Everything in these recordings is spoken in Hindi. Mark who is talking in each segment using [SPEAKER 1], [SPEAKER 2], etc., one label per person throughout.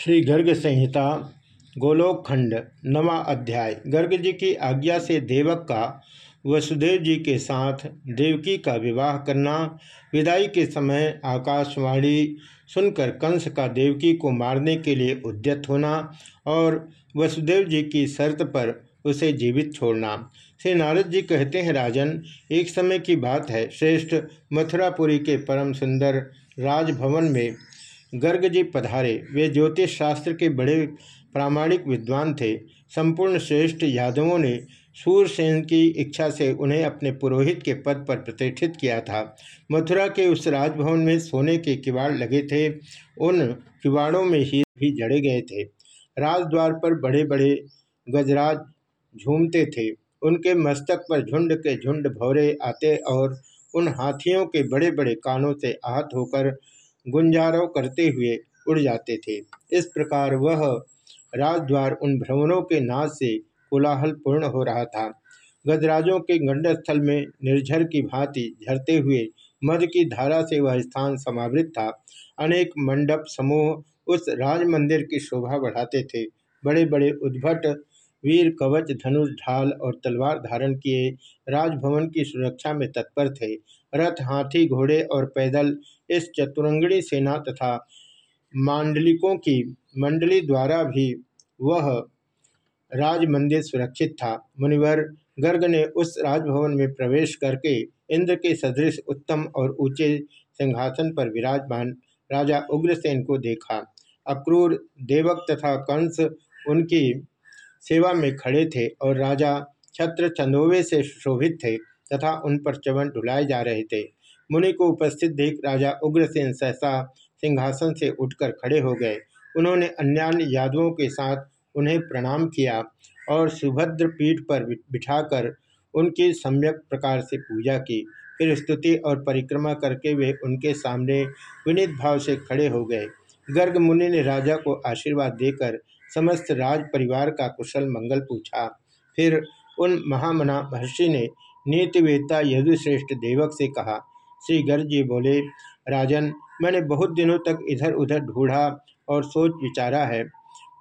[SPEAKER 1] श्री गर्ग संहिता गोलोक खंड नवा अध्याय। गर्ग जी की आज्ञा से देवक का, वसुदेव जी के साथ देवकी का विवाह करना, विदाई के समय आकाशवाणी सुनकर कंस का देवकी को मारने के लिए उद्यत होना और वसुदेव जी की शर्त पर उसे जीवित छोड़ना। श्री नारद जी कहते हैं, राजन, एक समय की बात है, श्रेष्ठ मथुरापुरी के परम सुंदर राजभवन में गर्ग जी पधारे। वे ज्योतिष शास्त्र के बड़े प्रामाणिक विद्वान थे। संपूर्ण श्रेष्ठ यादवों ने सूरसेन की इच्छा से उन्हें अपने पुरोहित के पद पर प्रतिष्ठित किया था। मथुरा के उस राजभवन में सोने के किवाड़ लगे थे। उन किवाड़ों में ही भी जड़े गए थे। राजद्वार पर बड़े बड़े गजराज झूमते थे। उनके मस्तक पर झुंड के झुंड भौरे आते और उन हाथियों के बड़े बड़े कानों से आहत होकर गुंजारव करते हुए उड़ जाते थे। इस प्रकार वह राजद्वार उन भ्रमणों के नाद से कोलाहल पूर्ण हो रहा था। गजराजों के गंडस्थल में निर्झर की भांति झरते हुए मध की धारा से वह स्थान समावृत था। अनेक मंडप समूह उस राज मंदिर की शोभा बढ़ाते थे। बड़े बड़े उद्भट वीर कवच, धनुष, ढाल और तलवार धारण किए राजभवन की सुरक्षा में तत्पर थे। रथ, हाथी, घोड़े और पैदल इस चतुरंगणी सेना तथा मांडलिकों की मंडली द्वारा भी वह राज मंदिर सुरक्षित था। मुनिवर गर्ग ने उस राजभवन में प्रवेश करके इंद्र के सदृश, उत्तम और ऊँचे सिंहासन पर विराजमान राजा उग्रसेन को देखा। अक्रूर, देवक तथा कंस उनकी सेवा में खड़े थे और राजा छत्र चंदोवे से शोभित थे। तथा उन पर चवन ढुलाए जा रहे थे। मुनि को उपस्थित देख राजा उग्रसेन सहसा सिंहासन से उठकर खड़े हो गए। उन्होंने अन्यान्य यादवों के साथ उन्हें प्रणाम किया और सुभद्र पीठ पर बिठाकर उनकी सम्यक प्रकार से पूजा की। फिर स्तुति और परिक्रमा करके वे उनके सामने विनित भाव से खड़े हो गए। गर्ग मुनि ने राजा को आशीर्वाद देकर समस्त राज परिवार का कुशल मंगल पूछा। फिर उन महामना महर्षि ने नीतिवेदता यदुश्रेष्ठ देवक से कहा, श्री गर्ग जी बोले, राजन, मैंने बहुत दिनों तक इधर उधर ढूंढा और सोच विचारा है।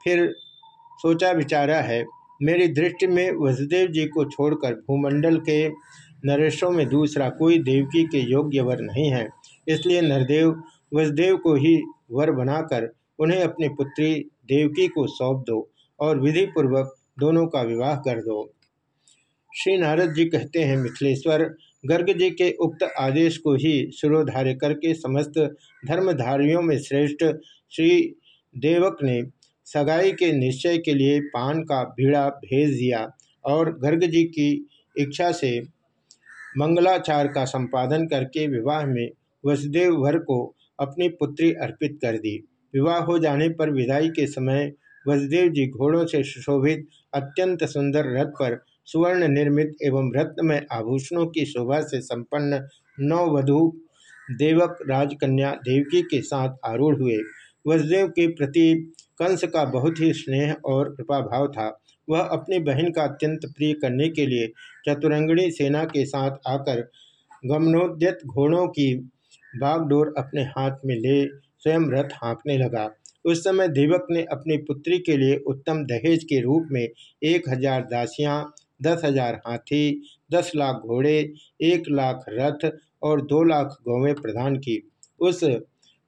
[SPEAKER 1] फिर सोचा विचारा है, मेरी दृष्टि में वसुदेव जी को छोड़कर भूमंडल के नरेशों में दूसरा कोई देवकी के योग्य वर नहीं है। इसलिए नरदेव, वसुदेव को ही वर बनाकर उन्हें अपनी पुत्री देवकी को सौंप दो और विधि पूर्वक दोनों का विवाह कर दो। श्री नारद जी कहते हैं, मिथिलेश्वर, गर्ग जी के उक्त आदेश को ही शिरोधार्य करके समस्त धर्मधारियों में श्रेष्ठ श्री देवक ने सगाई के निश्चय के लिए पान का भीड़ा भेज दिया और गर्ग जी की इच्छा से मंगलाचार का संपादन करके विवाह में वसुदेव वर को अपनी पुत्री अर्पित कर दी। विवाह हो जाने पर विदाई के समय वसुदेव जी घोड़ों से सुशोभित अत्यंत सुंदर रथ पर सुवर्ण निर्मित एवं रत्नमय आभूषणों की शोभा से संपन्न नववधु देवक राजकन्या देवकी के साथ आरूढ़ हुए। वसुदेव के प्रति कंस का बहुत ही स्नेह और कृपा भाव था। वह अपनी बहन का अत्यंत प्रिय करने के लिए चतुरंगणी सेना के साथ आकर गमनोद्यत घोड़ों की बागडोर अपने हाथ में ले स्वयं रथ हाँकने लगा। उस समय देवक ने अपनी पुत्री के लिए उत्तम दहेज के रूप में एक हज़ार दासियाँ दस हज़ार हाथी, दस लाख घोड़े, एक लाख रथ और दो लाख गौवें प्रदान की। उस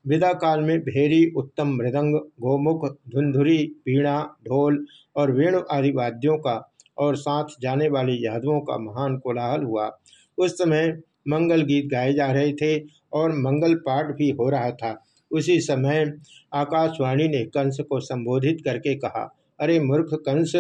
[SPEAKER 1] विदा काल में भेरी, उत्तम मृदंग, गोमुख, धुंधुरी, पीड़ा, ढोल और वेणु आदि वाद्यों का और साथ जाने वाले यादवों का महान कोलाहल हुआ। उस समय मंगल गीत गाए जा रहे थे और मंगल पाठ भी हो रहा था। उसी समय आकाशवाणी ने कंस को संबोधित करके कहा, अरे मूर्ख कंस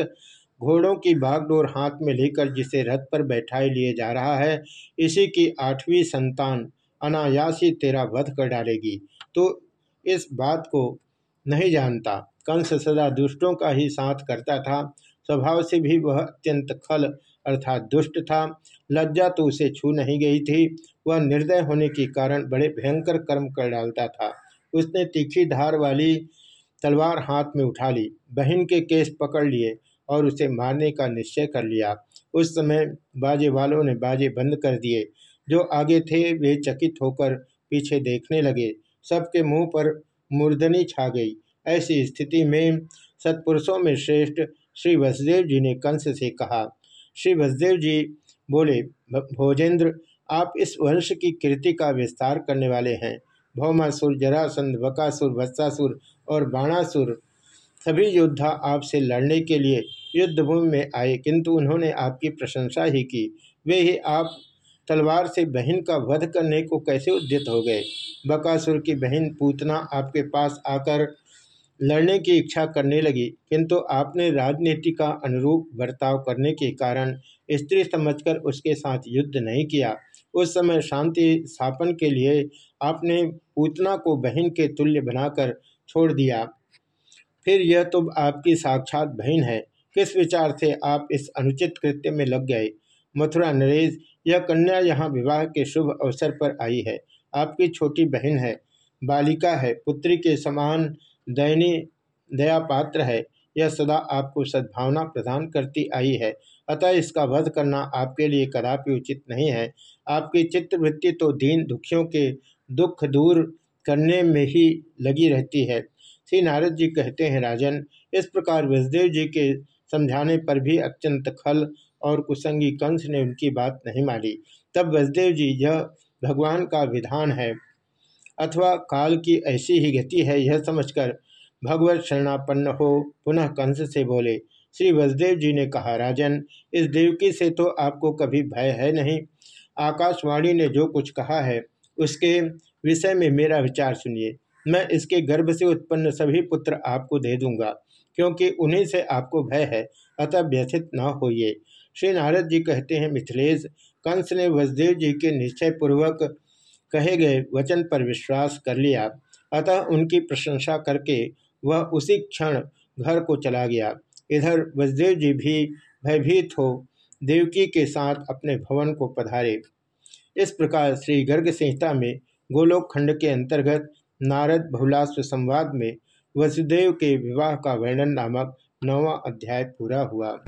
[SPEAKER 1] घोड़ों की बागडोर हाथ में लेकर जिसे रथ पर बैठाए लिए जा रहा है, इसी की आठवीं संतान अनायासी तेरा वध कर डालेगी। तो इस बात को नहीं जानता। कंस सदा दुष्टों का ही साथ करता था। स्वभाव से भी वह अत्यंत खल अर्थात दुष्ट था। लज्जा तो उसे छू नहीं गई थी। वह निर्दय होने के कारण बड़े भयंकर कर्म कर डालता था। उसने तीखी धार वाली तलवार हाथ में उठा ली। बहन के केस पकड़ लिए। और उसे मारने का निश्चय कर लिया। उस समय बाजे वालों ने बाजे बंद कर दिए। जो आगे थे, वे चकित होकर पीछे देखने लगे। सबके मुँह पर मुर्दनी छा गई। ऐसी स्थिति में सत्पुरुषों में श्रेष्ठ श्री वसुदेव जी ने कंस से कहा, श्री वसुदेव जी, बोले, भोजेंद्र, आप इस वंश की कीर्ति का विस्तार करने वाले हैं। भौमासुर, जरासंध बकासुर वत्सासुर और बाणासुर, सभी योद्धा आपसे लड़ने के लिए युद्धभूमि में आए, किंतु उन्होंने आपकी प्रशंसा ही की। वे ही आप तलवार से बहन का वध करने को कैसे उद्यत हो गए? बकासुर की बहन पूतना आपके पास आकर लड़ने की इच्छा करने लगी, किंतु आपने राजनीति का अनुरूप बर्ताव करने के कारण स्त्री समझकर उसके साथ युद्ध नहीं किया। उस समय शांति स्थापन के लिए आपने पूतना को बहन के तुल्य बनाकर छोड़ दिया। फिर यह तो आपकी साक्षात बहन है। किस विचार से आप इस अनुचित कृत्य में लग गए? मथुरा नरेश, यह कन्या यहाँ विवाह के शुभ अवसर पर आई है। आपकी छोटी बहन है, बालिका है, पुत्री के समान दयनी दया पात्र है। यह सदा आपको सद्भावना प्रदान करती आई है। अतः इसका वध करना आपके लिए कदापि उचित नहीं है। आपकी चित्रवृत्ति तो दीन दुखियों के दुख दूर करने में ही लगी रहती है। श्री नारद जी कहते हैं, राजन, इस प्रकार वसुदेव जी के समझाने पर भी अत्यंत खल और कुसंगी कंस ने उनकी बात नहीं मानी। तब वसुदेव जी, यह भगवान का विधान है अथवा काल की ऐसी ही गति है, यह समझकर भगवत शरणापन्न हो, पुनः कंस से बोले, श्री वसुदेव जी ने कहा, राजन, इस देवकी से तो आपको कभी भय है नहीं। आकाशवाणी ने जो कुछ कहा है, उसके विषय में मेरा विचार सुनिए। मैं इसके गर्भ से उत्पन्न सभी पुत्र आपको दे दूँगा। क्योंकि उन्हीं से आपको भय है, अतः व्यथित न होइए। श्री नारद जी कहते हैं, मिथिलेश, कंस ने वसुदेव जी के निश्चय पूर्वक कहे गए वचन पर विश्वास कर लिया। अतः उनकी प्रशंसा करके वह उसी क्षण घर को चला गया। इधर वसुदेव जी भी भयभीत हो देवकी के साथ अपने भवन को पधारे। इस प्रकार श्री गर्ग संहिता में गोलोक खंड के अंतर्गत नारद बहुलास्व संवाद में वसुदेव के विवाह का वर्णन नामक नौवा अध्याय पूरा हुआ।